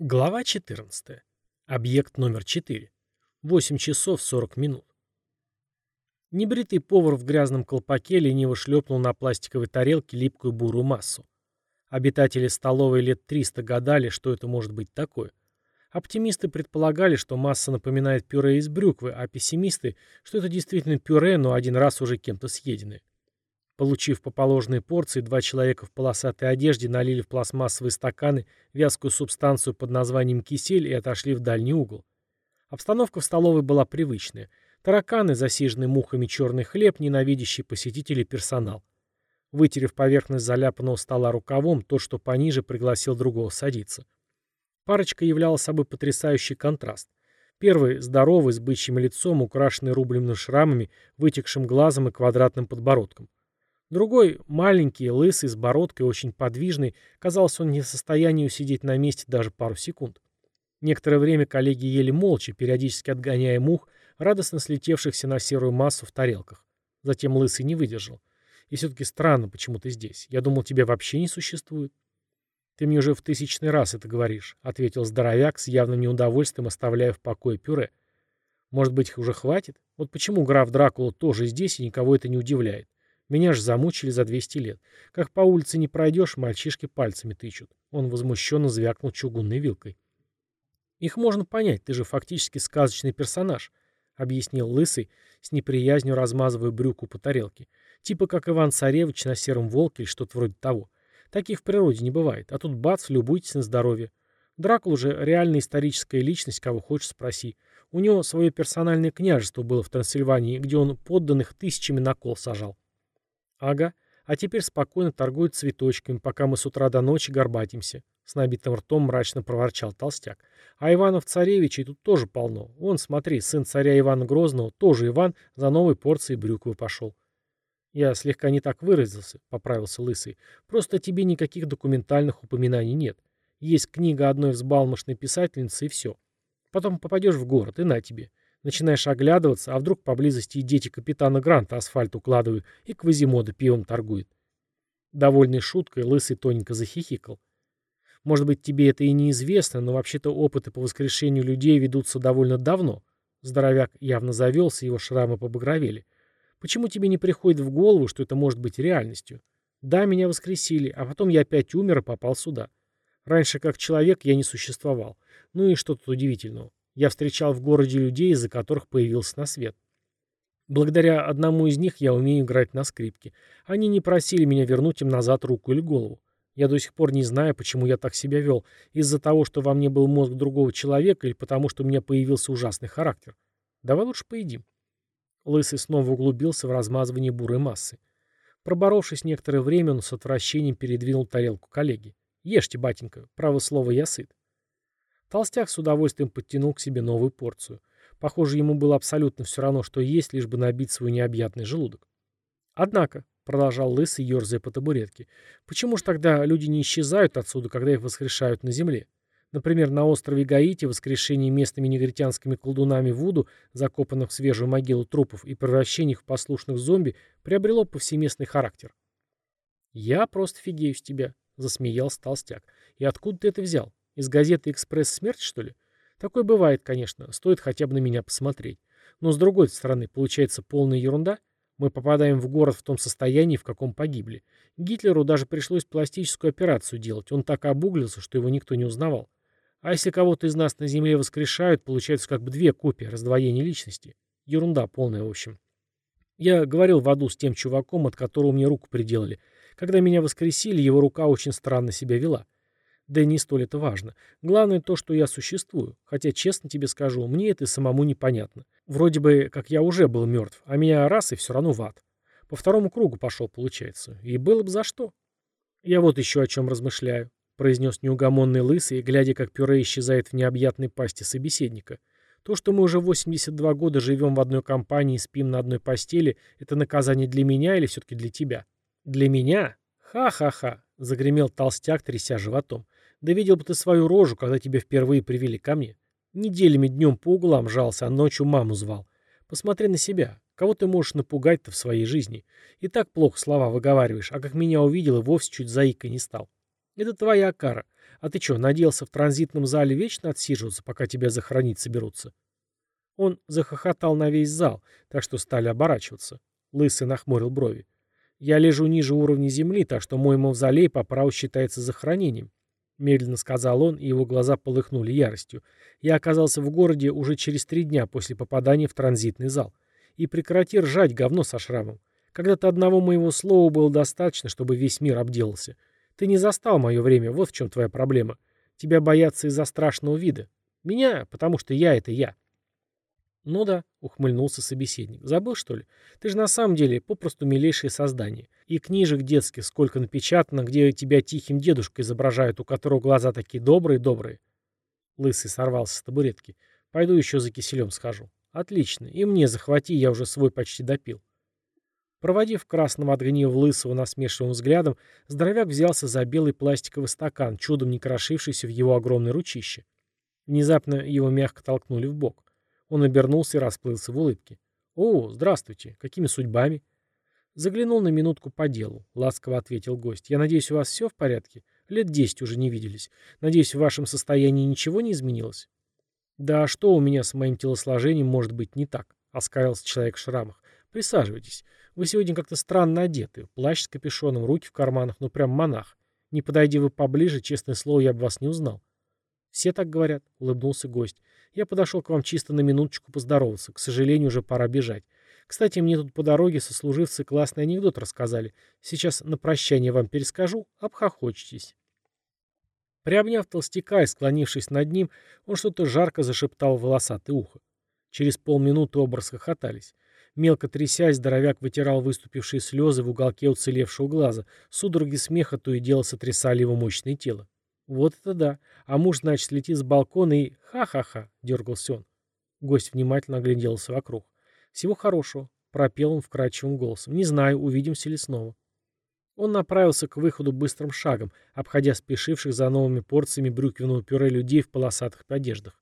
Глава 14. Объект номер 4. 8 часов 40 минут. Небритый повар в грязном колпаке лениво шлепнул на пластиковой тарелке липкую бурую массу. Обитатели столовой лет 300 гадали, что это может быть такое. Оптимисты предполагали, что масса напоминает пюре из брюквы, а пессимисты, что это действительно пюре, но один раз уже кем-то съеденное. Получив по положенной порции, два человека в полосатой одежде налили в пластмассовые стаканы вязкую субстанцию под названием кисель и отошли в дальний угол. Обстановка в столовой была привычная. Тараканы, засиженный мухами черный хлеб, ненавидящий посетителей персонал. Вытерев поверхность заляпанного стола рукавом, тот, что пониже, пригласил другого садиться. Парочка являла собой потрясающий контраст. Первый – здоровый, с бычьим лицом, украшенный рубленными шрамами, вытекшим глазом и квадратным подбородком. Другой, маленький, лысый, с бородкой, очень подвижный, казалось, он не в состоянии усидеть на месте даже пару секунд. Некоторое время коллеги ели молча, периодически отгоняя мух, радостно слетевшихся на серую массу в тарелках. Затем лысый не выдержал. И все-таки странно, почему ты здесь. Я думал, тебя вообще не существует. Ты мне уже в тысячный раз это говоришь, ответил здоровяк с явным неудовольствием, оставляя в покое пюре. Может быть, их уже хватит? Вот почему граф Дракула тоже здесь, и никого это не удивляет. Меня ж замучили за 200 лет. Как по улице не пройдешь, мальчишки пальцами тычут. Он возмущенно звякнул чугунной вилкой. Их можно понять, ты же фактически сказочный персонаж, объяснил Лысый, с неприязнью размазывая брюку по тарелке. Типа как Иван-Царевич на сером волке или что-то вроде того. Таких в природе не бывает. А тут бац, любуйтесь на здоровье. Дракул же реальная историческая личность, кого хочешь спроси. У него свое персональное княжество было в Трансильвании, где он подданных тысячами на кол сажал. Ага. А теперь спокойно торгует цветочками, пока мы с утра до ночи горбатимся. С набитым ртом мрачно проворчал толстяк. А Иванов-царевичей тут тоже полно. Вон, смотри, сын царя Ивана Грозного, тоже Иван, за новой порцией брюквы пошел. Я слегка не так выразился, поправился Лысый. Просто тебе никаких документальных упоминаний нет. Есть книга одной взбалмошной писательницы и все. Потом попадешь в город, и на тебе. Начинаешь оглядываться, а вдруг поблизости и дети капитана Гранта асфальт укладывают, и Квазимода пивом торгует. Довольный шуткой, Лысый тоненько захихикал. Может быть, тебе это и неизвестно, но вообще-то опыты по воскрешению людей ведутся довольно давно. Здоровяк явно завелся, его шрамы побагровели. Почему тебе не приходит в голову, что это может быть реальностью? Да, меня воскресили, а потом я опять умер и попал сюда. Раньше как человек я не существовал. Ну и что тут удивительного? Я встречал в городе людей, из-за которых появился на свет. Благодаря одному из них я умею играть на скрипке. Они не просили меня вернуть им назад руку или голову. Я до сих пор не знаю, почему я так себя вел. Из-за того, что во мне был мозг другого человека, или потому, что у меня появился ужасный характер. Давай лучше поедим. Лысый снова углубился в размазывание бурой массы. Проборовшись некоторое время, он с отвращением передвинул тарелку коллеги. «Ешьте, батенька, право слово, я сыт». Толстяк с удовольствием подтянул к себе новую порцию. Похоже, ему было абсолютно все равно, что есть, лишь бы набить свой необъятный желудок. Однако, продолжал Лысый, ерзая по табуретке, почему же тогда люди не исчезают отсюда, когда их воскрешают на земле? Например, на острове Гаити воскрешение местными негритянскими колдунами Вуду, закопанных в свежую могилу трупов и превращение их в послушных зомби, приобрело повсеместный характер. «Я просто фигею с тебя», — засмеялся толстяк. «И откуда ты это взял? Из газеты «Экспресс Смерть», что ли? Такое бывает, конечно. Стоит хотя бы на меня посмотреть. Но с другой стороны, получается полная ерунда. Мы попадаем в город в том состоянии, в каком погибли. Гитлеру даже пришлось пластическую операцию делать. Он так обуглился, что его никто не узнавал. А если кого-то из нас на земле воскрешают, получается как бы две копии, раздвоения личности. Ерунда полная, в общем. Я говорил в аду с тем чуваком, от которого мне руку приделали. Когда меня воскресили, его рука очень странно себя вела. Да не столь это важно. Главное то, что я существую. Хотя, честно тебе скажу, мне это самому непонятно. Вроде бы, как я уже был мертв, а меня раз и все равно в ад. По второму кругу пошел, получается. И было бы за что. Я вот еще о чем размышляю, произнес неугомонный лысый, глядя, как пюре исчезает в необъятной пасти собеседника. То, что мы уже 82 года живем в одной компании и спим на одной постели, это наказание для меня или все-таки для тебя? Для меня? Ха-ха-ха, загремел толстяк, тряся животом. Да видел бы ты свою рожу, когда тебя впервые привели ко мне. Неделями днем по углам жался, а ночью маму звал. Посмотри на себя. Кого ты можешь напугать-то в своей жизни? И так плохо слова выговариваешь, а как меня увидел и вовсе чуть заикой не стал. Это твоя кара. А ты что, надеялся в транзитном зале вечно отсиживаться, пока тебя захоронить соберутся? Он захохотал на весь зал, так что стали оборачиваться. Лысый нахмурил брови. Я лежу ниже уровня земли, так что мой мавзолей по праву считается захоронением. Медленно сказал он, и его глаза полыхнули яростью. Я оказался в городе уже через три дня после попадания в транзитный зал. И прекрати ржать говно со шрамом. Когда-то одного моего слова было достаточно, чтобы весь мир обделался. Ты не застал мое время, вот в чем твоя проблема. Тебя боятся из-за страшного вида. Меня, потому что я — это я. Ну да, ухмыльнулся собеседник. Забыл, что ли? Ты же на самом деле попросту милейшее создание. И книжек детских сколько напечатано, где тебя тихим дедушкой изображают, у которого глаза такие добрые-добрые. Лысый сорвался с табуретки. Пойду еще за киселем схожу. Отлично. И мне захвати, я уже свой почти допил. Проводив красного от гнева лысого насмешливым взглядом, здоровяк взялся за белый пластиковый стакан, чудом не крошившийся в его огромной ручище. Внезапно его мягко толкнули в бок. Он обернулся и расплылся в улыбке. «О, здравствуйте! Какими судьбами?» Заглянул на минутку по делу, ласково ответил гость. «Я надеюсь, у вас все в порядке? Лет десять уже не виделись. Надеюсь, в вашем состоянии ничего не изменилось?» «Да что у меня с моим телосложением может быть не так?» — оскалился человек в шрамах. «Присаживайтесь. Вы сегодня как-то странно одеты. Плащ с капюшоном, руки в карманах, ну прям монах. Не подойди вы поближе, честное слово, я бы вас не узнал. Все так говорят, улыбнулся гость. Я подошел к вам чисто на минуточку поздороваться. К сожалению, уже пора бежать. Кстати, мне тут по дороге сослуживцы классный анекдот рассказали. Сейчас на прощание вам перескажу, обхохочетесь. Приобняв толстяка и склонившись над ним, он что-то жарко зашептал в волосатое ухо. Через полминуты оба расхохотались. Мелко трясясь, здоровяк вытирал выступившие слезы в уголке уцелевшего глаза. Судороги смеха то и дело сотрясали его мощное тело. Вот это да. А муж, значит, летит с балкона и... Ха-ха-ха, дергался он. Гость внимательно огляделся вокруг. Всего хорошего, пропел он вкрадчивым голосом. Не знаю, увидимся ли снова. Он направился к выходу быстрым шагом, обходя спешивших за новыми порциями брюквенного пюре людей в полосатых одеждах.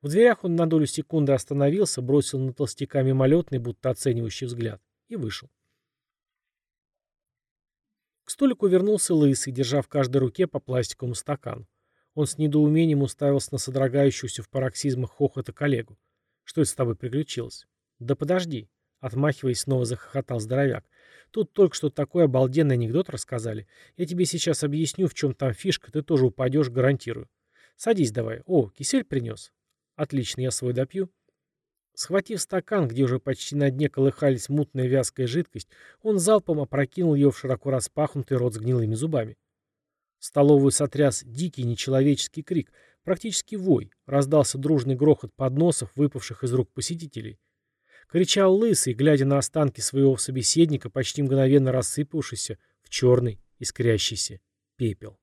В дверях он на долю секунды остановился, бросил на толстяка мимолетный, будто оценивающий взгляд, и вышел. К столику вернулся лысый, держа в каждой руке по пластиковому стакану. Он с недоумением уставился на содрогающуюся в пароксизмах хохота коллегу. «Что это с тобой приключилось?» «Да подожди», — отмахиваясь, снова захохотал здоровяк. «Тут только что такой обалденный анекдот рассказали. Я тебе сейчас объясню, в чем там фишка, ты тоже упадешь, гарантирую. Садись давай. О, кисель принес. Отлично, я свой допью. Схватив стакан, где уже почти на дне колыхались мутная вязкая жидкость, он залпом опрокинул ее в широко распахнутый рот с гнилыми зубами. Столовую сотряс дикий нечеловеческий крик, практически вой, раздался дружный грохот подносов, выпавших из рук посетителей. Кричал лысый, глядя на останки своего собеседника, почти мгновенно рассыпавшийся в черный искрящийся пепел.